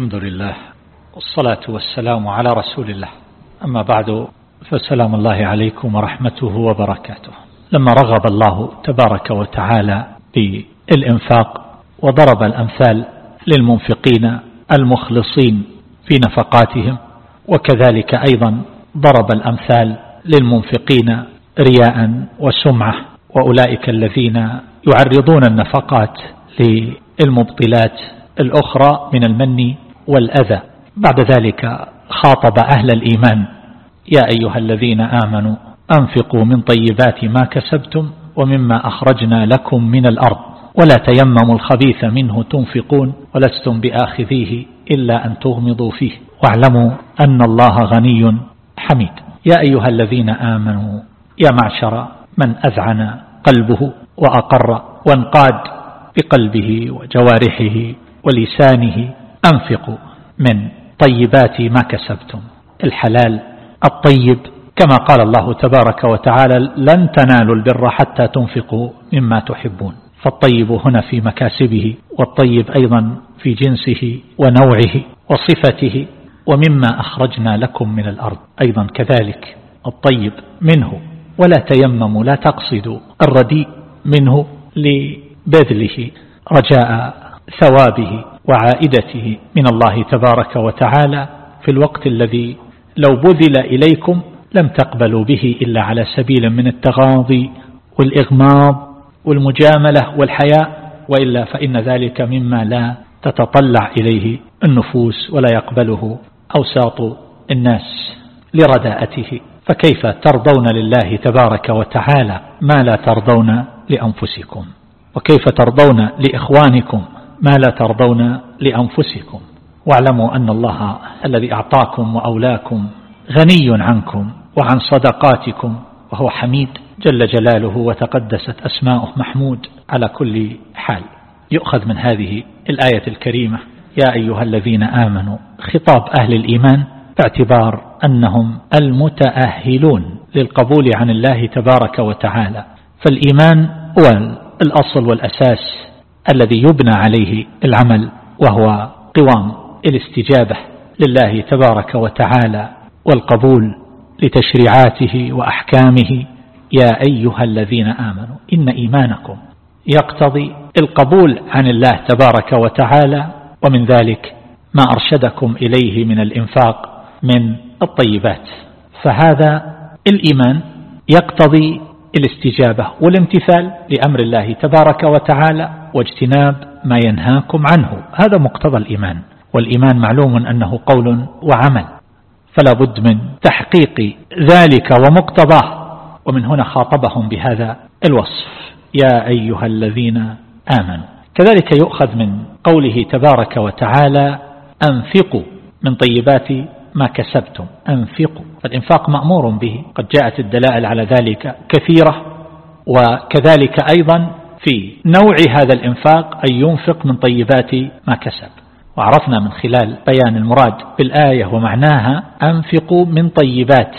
الحمد لله والصلاة والسلام على رسول الله. أما بعد فسلام الله عليكم ورحمته وبركاته. لما رغب الله تبارك وتعالى بالإنفاق وضرب الأمثال للمنفقين المخلصين في نفقاتهم وكذلك أيضا ضرب الأمثال للمنفقين رياء وسمعة وأولئك الذين يعرضون النفقات للمبطلات الأخرى من المن والأذى. بعد ذلك خاطب أهل الإيمان. يا أيها الذين آمنوا أنفقوا من طيبات ما كسبتم ومما أخرجنا لكم من الأرض. ولا تيمموا الخبيث منه تنفقون ولستم بآخذيه إلا أن تغمضوا فيه. واعلموا أن الله غني حميد. يا أيها الذين آمنوا يا معشر من أذعن قلبه وأقر وانقاد بقلبه وجوارحه ولسانه أنفقوا من طيبات ما كسبتم. الحلال الطيب كما قال الله تبارك وتعالى لن تنالوا البر حتى تنفقوا مما تحبون. فالطيب هنا في مكاسبه والطيب أيضا في جنسه ونوعه وصفته ومما أخرجنا لكم من الأرض. أيضا كذلك الطيب منه ولا تيمموا لا تقصدوا الرديء منه لبذله رجاء ثوابه. وعائدته من الله تبارك وتعالى في الوقت الذي لو بذل إليكم لم تقبلوا به إلا على سبيل من التغاضي والإغماض والمجاملة والحياء وإلا فإن ذلك مما لا تتطلع إليه النفوس ولا يقبله أوساط الناس لرداءته. فكيف ترضون لله تبارك وتعالى ما لا ترضون لأنفسكم؟ وكيف ترضون لإخوانكم؟ ما لا ترضون لأنفسكم. واعلموا أن الله الذي أعطاكم وأولاكم غني عنكم وعن صدقاتكم وهو حميد. جل جلاله وتقدست أسماؤه محمود على كل حال. يؤخذ من هذه الآية الكريمة. يا أيها الذين آمنوا خطاب أهل الإيمان باعتبار أنهم المتأهلون للقبول عن الله تبارك وتعالى. فالإيمان هو الأصل والأساس الذي يبنى عليه العمل وهو قوام الاستجابة لله تبارك وتعالى والقبول لتشريعاته وأحكامه. يا أيها الذين آمنوا إن إيمانكم يقتضي القبول عن الله تبارك وتعالى ومن ذلك ما أرشدكم إليه من الإنفاق من الطيبات. فهذا الإيمان يقتضي الاستجابة والامتثال لأمر الله تبارك وتعالى واجتناب ما ينهاكم عنه. هذا مقتضى الإيمان والإيمان معلوم أنه قول وعمل. فلا بد من تحقيق ذلك ومقتضاه. ومن هنا خاطبهم بهذا الوصف. يا أيها الذين آمنوا كذلك يؤخذ من قوله تبارك وتعالى أنفقوا من طيبات ما كسبتم. أنفقوا. فالإنفاق مأمور به قد جاءت الدلائل على ذلك كثيرة وكذلك أيضا في نوع هذا الإنفاق أن ينفق من طيبات ما كسب. وعرفنا من خلال بيان المراد بالآية ومعناها أنفقوا من طيبات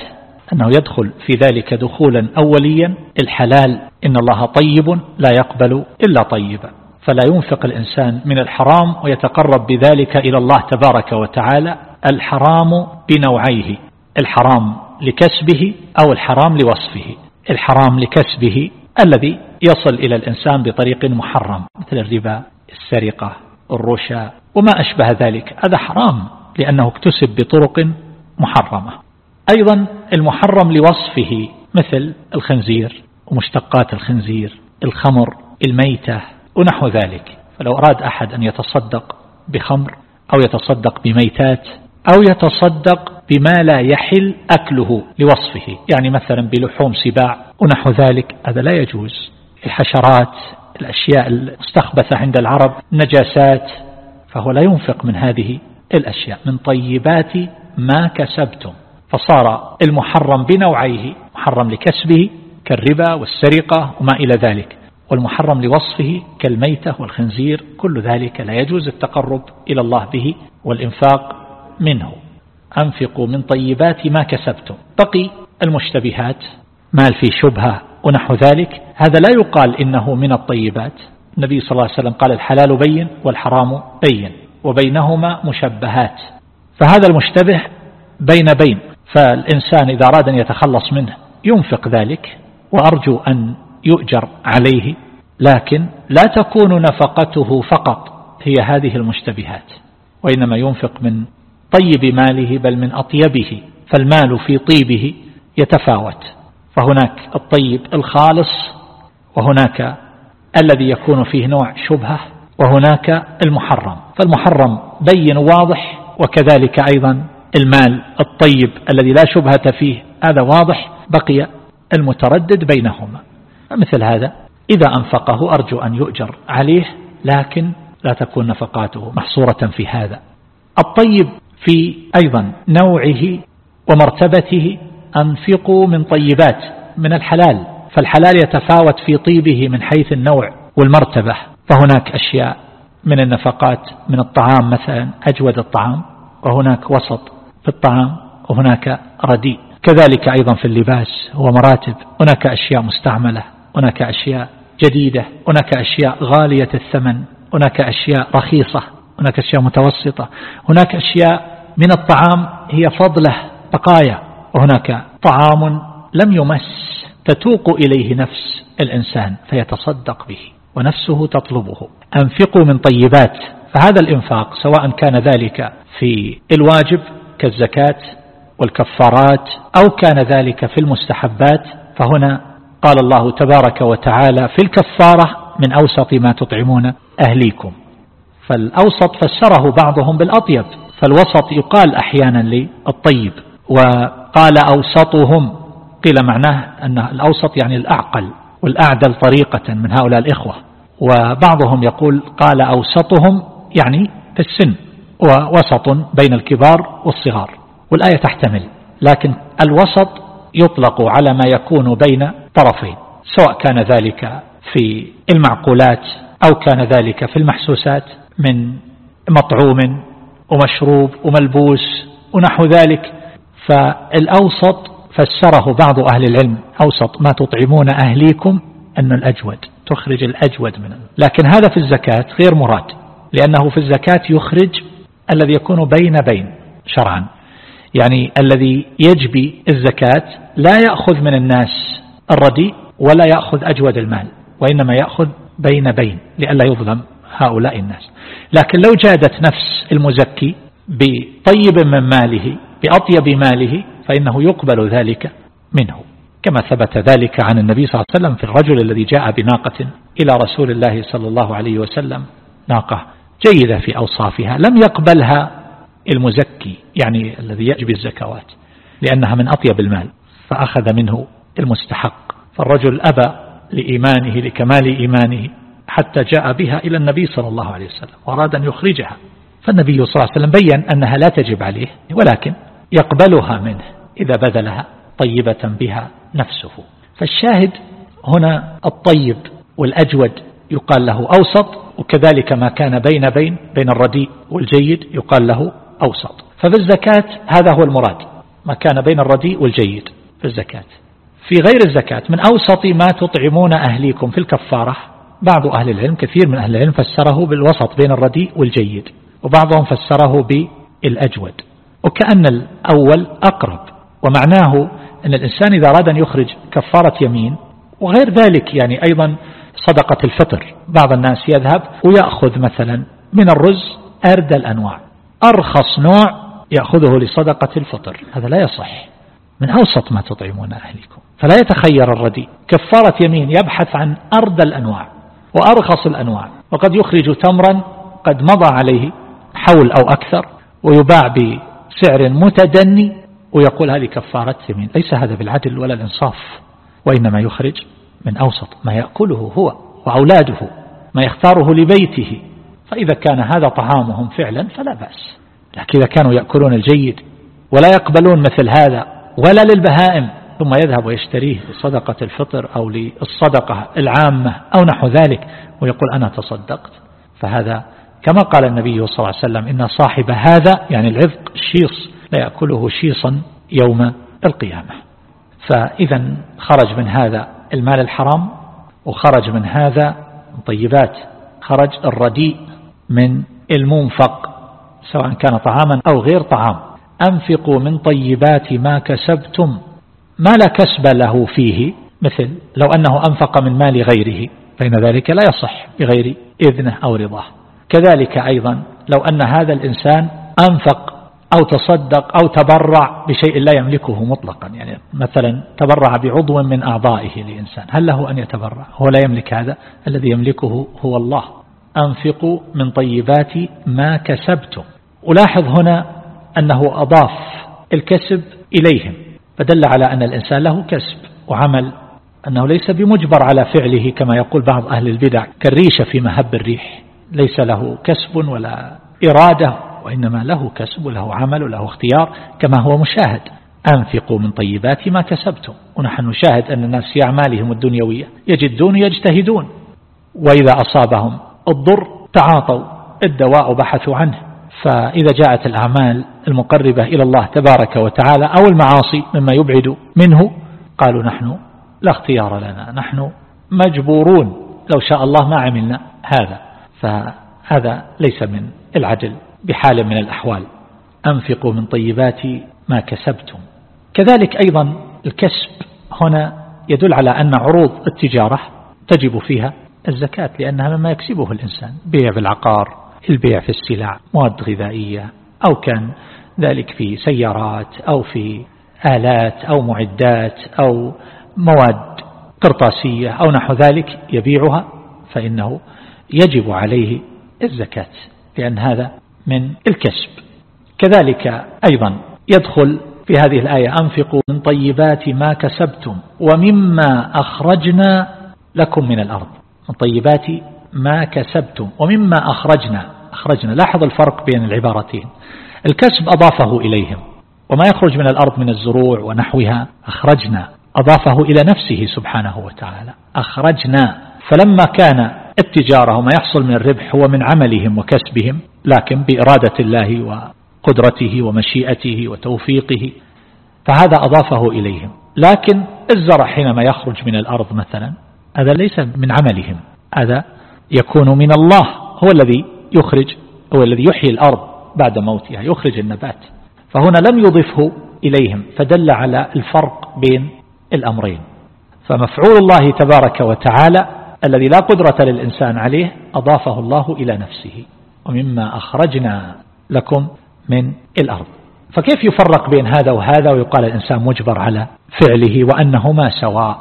أنه يدخل في ذلك دخولا أوليا الحلال إن الله طيب لا يقبل إلا طيبا. فلا ينفق الإنسان من الحرام ويتقرب بذلك إلى الله تبارك وتعالى الحرام بنوعيه. الحرام لكسبه أو الحرام لوصفه. الحرام لكسبه الذي يصل إلى الإنسان بطريق محرم مثل الربا السرقة الرشا وما أشبه ذلك. هذا حرام لأنه اكتسب بطرق محرمة. أيضا المحرم لوصفه مثل الخنزير ومشتقات الخنزير الخمر الميتة ونحو ذلك. فلو أراد أحد أن يتصدق بخمر أو يتصدق بميتات أو يتصدق بما لا يحل أكله لوصفه. يعني مثلا بلحوم سباع ونحو ذلك. هذا لا يجوز. الحشرات الأشياء المستخبثة عند العرب نجاسات فهو لا ينفق من هذه الأشياء. من طيبات ما كسبتم. فصار المحرم بنوعيه محرم لكسبه كالربا والسرقة وما إلى ذلك. والمحرم لوصفه كالميتة والخنزير. كل ذلك لا يجوز التقرب إلى الله به والإنفاق منه. أنفقوا من طيبات ما كسبتم. بقي المشتبهات مال في شبهة ونحو ذلك. هذا لا يقال إنه من الطيبات. النبي صلى الله عليه وسلم قال الحلال بين والحرام بين وبينهما مشبهات. فهذا المشتبه بين بين. فالإنسان إذا أراد أن يتخلص منه ينفق ذلك وأرجو أن يؤجر عليه. لكن لا تكون نفقته فقط هي هذه المشتبهات وإنما ينفق من طيب ماله بل من أطيبه فالمال في طيبه يتفاوت. فهناك الطيب الخالص وهناك الذي يكون فيه نوع شبهة وهناك المحرم. فالمحرم بين واضح وكذلك أيضا المال الطيب الذي لا شبهة فيه هذا واضح بقي المتردد بينهما. مثل هذا إذا أنفقه أرجو أن يؤجر عليه لكن لا تكون نفقاته محصورة في هذا. الطيب في أيضا نوعه ومرتبته أنفقوا من طيبات من الحلال فالحلال يتفاوت في طيبه من حيث النوع والمرتبة. فهناك أشياء من النفقات من الطعام مثلا أجود الطعام وهناك وسط في الطعام وهناك رديء. كذلك أيضا في اللباس هو مراتب هناك أشياء مستعملة هناك أشياء جديدة هناك أشياء غالية الثمن هناك أشياء رخيصة. هناك أشياء متوسطة. هناك أشياء من الطعام هي فضلة بقايا. وهناك طعام لم يمس تتوق إليه نفس الإنسان فيتصدق به ونفسه تطلبه. أنفقوا من طيبات. فهذا الإنفاق سواء كان ذلك في الواجب كالزكاة والكفارات أو كان ذلك في المستحبات فهنا قال الله تبارك وتعالى في الكفارة من أوسط ما تطعمون أهليكم. فالأوسط فسره بعضهم بالأطيب فالوسط يقال أحيانا للطيب وقال أوسطهم قيل معناه أن الأوسط يعني الأعقل والأعدل طريقة من هؤلاء الإخوة وبعضهم يقول قال أوسطهم يعني في السن ووسط بين الكبار والصغار والآية تحتمل لكن الوسط يطلق على ما يكون بين طرفين سواء كان ذلك في المعقولات أو كان ذلك في المحسوسات. من مطعوم ومشروب وملبوس ونحو ذلك فالأوسط فسره بعض أهل العلم. أوسط ما تطعمون أهليكم أن الأجود تخرج الأجود منه لكن هذا في الزكاة غير مراد لأنه في الزكاة يخرج الذي يكون بين بين شرعا. يعني الذي يجبي الزكاة لا يأخذ من الناس الرديء ولا يأخذ أجود المال وإنما يأخذ بين بين لئلا يظلم هؤلاء الناس. لكن لو جادت نفس المزكي بطيب من ماله بأطيب ماله فإنه يقبل ذلك منه. كما ثبت ذلك عن النبي صلى الله عليه وسلم في الرجل الذي جاء بناقة إلى رسول الله صلى الله عليه وسلم. ناقة جيدة في أوصافها لم يقبلها المزكي يعني الذي يجبي الزكوات لأنها من أطيب المال فأخذ منه المستحق. فالرجل أبى لإيمانه لكمال إيمانه. حتى جاء بها إلى النبي صلى الله عليه وسلم وأراد أن يخرجها. فالنبي صلى الله عليه وسلم بين أنها لا تجب عليه ولكن يقبلها منه إذا بذلها طيبة بها نفسه. فالشاهد هنا الطيب والأجود يقال له أوسط وكذلك ما كان بين بين بين الرديء والجيد يقال له أوسط. ففي الزكاة هذا هو المراد ما كان بين الرديء والجيد في الزكاة. في غير الزكاة من أوسط ما تطعمون أهليكم في الكفارة بعض أهل العلم كثير من أهل العلم فسره بالوسط بين الرديء والجيد وبعضهم فسره بالأجود. وكأن الأول أقرب ومعناه أن الإنسان إذا أراد أن يخرج كفارة يمين وغير ذلك يعني أيضا صدقة الفطر. بعض الناس يذهب ويأخذ مثلا من الرز أرد الأنواع. أرخص نوع يأخذه لصدقة الفطر. هذا لا يصح. من أوسط ما تطعمون أهلكم. فلا يتخير الردي كفارة يمين يبحث عن أرد الأنواع. وأرخص الأنواع. وقد يخرج تمرا قد مضى عليه حول أو أكثر ويباع بسعر متدني ويقول هذه كفارة يمين ليس هذا بالعدل ولا الإنصاف وإنما يخرج من أوسط ما يأكله هو وأولاده ما يختاره لبيته. فإذا كان هذا طعامهم فعلا فلا بأس. لكن إذا كانوا يأكلون الجيد ولا يقبلون مثل هذا ولا للبهائم ثم يذهب ويشتريه لصدقة الفطر أو للصدقة العامة أو نحو ذلك ويقول أنا تصدقت. فهذا كما قال النبي صلى الله عليه وسلم إن صاحب هذا يعني العذق الشيص لا يأكله شيصا يوم القيامة. فإذا خرج من هذا المال الحرام وخرج من هذا طيبات خرج الرديء من المنفق سواء كان طعاما أو غير طعام. أنفقوا من طيبات ما كسبتم. ما لا كسب له فيه مثل لو أنه أنفق من مال غيره فإن ذلك لا يصح بغير إذنه أو رضاه. كذلك أيضا لو أن هذا الإنسان أنفق أو تصدق أو تبرع بشيء لا يملكه مطلقا يعني مثلا تبرع بعضو من أعضائه لإنسان هل له أن يتبرع؟ هو لا يملك هذا الذي يملكه هو الله. أنفقوا من طيبات ما كسبتم. ألاحظ هنا أنه أضاف الكسب إليهم. فدل على أن الإنسان له كسب وعمل أنه ليس بمجبر على فعله كما يقول بعض أهل البدع كالريشة في مهب الريح. ليس له كسب ولا إرادة وإنما له كسب وله عمل وله اختيار كما هو مشاهد. أنفقوا من طيبات ما كسبتم. ونحن نشاهد أن الناس في أعمالهم الدنيوية يجدون يجتهدون. وإذا أصابهم الضر تعاطوا الدواء بحثوا عنه. فإذا جاءت الأعمال المقربة إلى الله تبارك وتعالى أو المعاصي مما يبعد منه قالوا نحن لا اختيار لنا نحن مجبورون لو شاء الله ما عملنا هذا. فهذا ليس من العدل بحال من الأحوال. أنفقوا من طيبات ما كسبتم. كذلك أيضا الكسب هنا يدل على أن عروض التجارة تجب فيها الزكاة لأنها مما يكسبه الإنسان بيع بالعقار البيع في السلع مواد غذائية أو كان ذلك في سيارات أو في آلات أو معدات أو مواد قرطاسية أو نحو ذلك يبيعها فإنه يجب عليه الزكاة لأن هذا من الكسب. كذلك أيضا يدخل في هذه الآية أنفقوا من طيبات ما كسبتم ومما أخرجنا لكم من الأرض. من طيبات ما كسبتم ومما أخرجنا. أخرجنا. لاحظ الفرق بين العبارتين. الكسب أضافه إليهم. وما يخرج من الأرض من الزروع ونحوها. أخرجنا. أضافه إلى نفسه سبحانه وتعالى. أخرجنا. فلما كان التجارة وما يحصل من الربح هو من عملهم وكسبهم. لكن بإرادة الله وقدرته ومشيئته وتوفيقه. فهذا أضافه إليهم. لكن الزرع حينما يخرج من الأرض مثلا. هذا ليس من عملهم. هذا يكون من الله هو الذي يخرج هو الذي يحيي الأرض بعد موتها يخرج النبات. فهنا لم يضفه إليهم فدل على الفرق بين الأمرين. فمفعول الله تبارك وتعالى الذي لا قدرة للإنسان عليه أضافه الله إلى نفسه. ومما أخرجنا لكم من الأرض. فكيف يفرق بين هذا وهذا؟ ويقال الإنسان مجبر على فعله وأنهما سواء.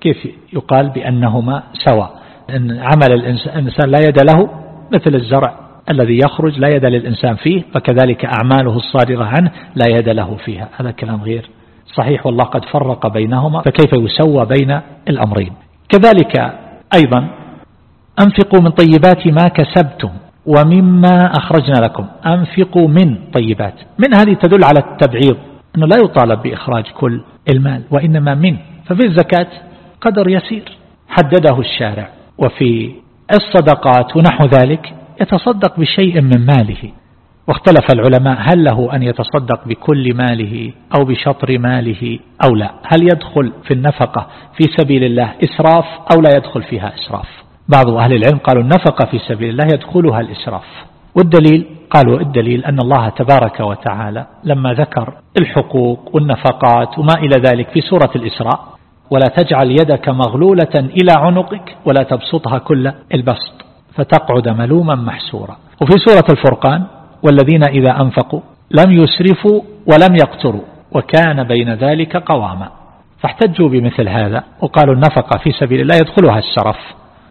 كيف يقال بأنهما سواء؟ أن عمل الإنسان لا يد له مثل الزرع الذي يخرج لا يد للإنسان فيه فكذلك أعماله الصادرة عنه لا يد له فيها. هذا كلام غير صحيح والله قد فرق بينهما فكيف يسوى بين الأمرين؟ كذلك أيضا أنفقوا من طيبات ما كسبتم ومما أخرجنا لكم. أنفقوا من طيبات. من هذه تدل على التبعيض أنه لا يطالب بإخراج كل المال وإنما من. ففي الزكاة قدر يسير حدده الشارع. وفي الصدقات ونحو ذلك يتصدق بشيء من ماله. واختلف العلماء هل له أن يتصدق بكل ماله أو بشطر ماله أو لا. هل يدخل في النفقة في سبيل الله إسراف أو لا يدخل فيها إسراف؟ بعض أهل العلم قالوا النفقة في سبيل الله يدخلها الإسراف. والدليل؟ قالوا الدليل أن الله تبارك وتعالى لما ذكر الحقوق والنفقات وما إلى ذلك في سورة الإسراء ولا تجعل يدك مغلولة إلى عنقك ولا تبسطها كل البسط فتقعد ملوما محسورا. وفي سورة الفرقان والذين إذا أنفقوا لم يسرفوا ولم يقتروا وكان بين ذلك قواما. فاحتجوا بمثل هذا وقالوا النفقة في سبيل الله يدخلها السرف.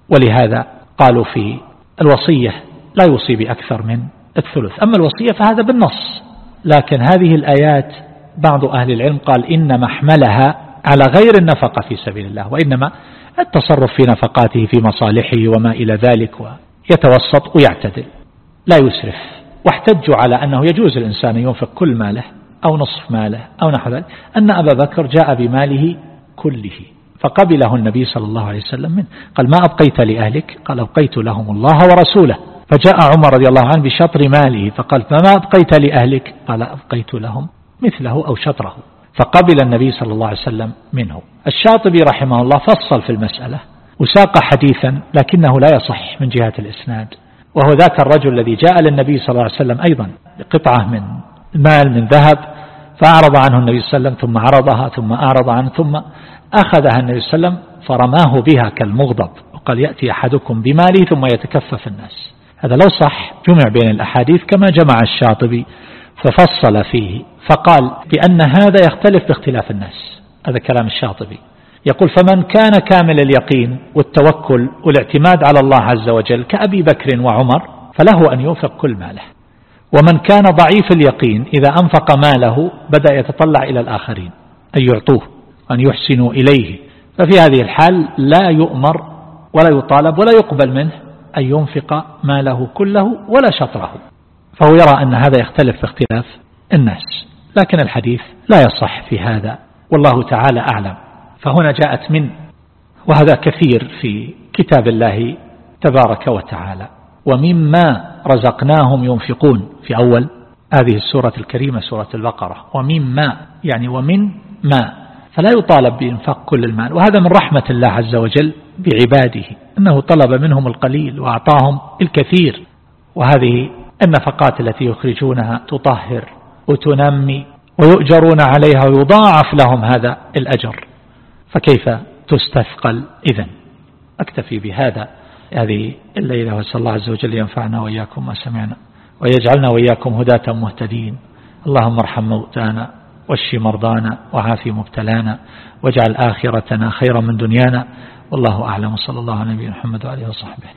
ولهذا قالوا في الوصية لا يوصي بأكثر من الثلث. أما الوصية فهذا بالنص. لكن هذه الآيات بعض أهل العلم قال إن محملها على غير النفقة في سبيل الله وإنما التصرف في نفقاته في مصالحه وما إلى ذلك ويتوسط ويعتدل لا يسرف. واحتجوا على أنه يجوز الإنسان ينفق كل ماله أو نصف ماله أو نحو ذلك. أن أبا بكر جاء بماله كله فقبله النبي صلى الله عليه وسلم منه قال ما أبقيت لأهلك؟ قال أبقيت لهم الله ورسوله. فجاء عمر رضي الله عنه بشطر ماله فقال فما أبقيت لأهلك؟ قال أبقيت لهم مثله أو شطره. فقبل النبي صلى الله عليه وسلم منه. الشاطبي رحمه الله فصل في المسألة وساق حديثا لكنه لا يصح من جهة الإسناد وهو ذاك الرجل الذي جاء للنبي صلى الله عليه وسلم أيضا بقطعة من مال من ذهب فأعرض عنه النبي صلى الله عليه وسلم ثم عرضها ثم أعرض عنه ثم أخذها النبي صلى الله عليه وسلم فرماه بها كالمغضب وقال يأتي أحدكم بماله ثم يتكفف الناس. هذا لو صح جمع بين الأحاديث كما جمع الشاطبي ففصل فيه فقال بأن هذا يختلف باختلاف الناس. هذا كلام الشاطبي. يقول فمن كان كامل اليقين والتوكل والاعتماد على الله عز وجل كأبي بكر وعمر فله أن ينفق كل ماله. ومن كان ضعيف اليقين إذا أنفق ماله بدأ يتطلع إلى الآخرين أن يعطوه أن يحسنوا إليه. ففي هذه الحال لا يؤمر ولا يطالب ولا يقبل منه أن ينفق ماله كله ولا شطره. فهو يرى أن هذا يختلف باختلاف الناس لكن الحديث لا يصح في هذا والله تعالى أعلم. فهنا جاءت من وهذا كثير في كتاب الله تبارك وتعالى. ومما رزقناهم ينفقون في أول هذه السورة الكريمة سورة البقرة. ومما يعني ومن ما. فلا يطالب بإنفاق كل المال. وهذا من رحمة الله عز وجل بعباده أنه طلب منهم القليل وأعطاهم الكثير. وهذه النفقات التي يخرجونها تطهر وتنمي ويؤجرون عليها ويضاعف لهم هذا الأجر. فكيف تستثقل إذن؟ أكتفي بهذا. هذه الليلة وأسأل الله عز وجل ينفعنا وإياكم ما سمعنا ويجعلنا وإياكم هداة مهتدين. اللهم ارحم موتانا واشف مرضانا وعافي مبتلانا واجعل آخرتنا خيرا من دنيانا. والله أعلم. صلى الله على نبينا محمد وعليه وصحبه.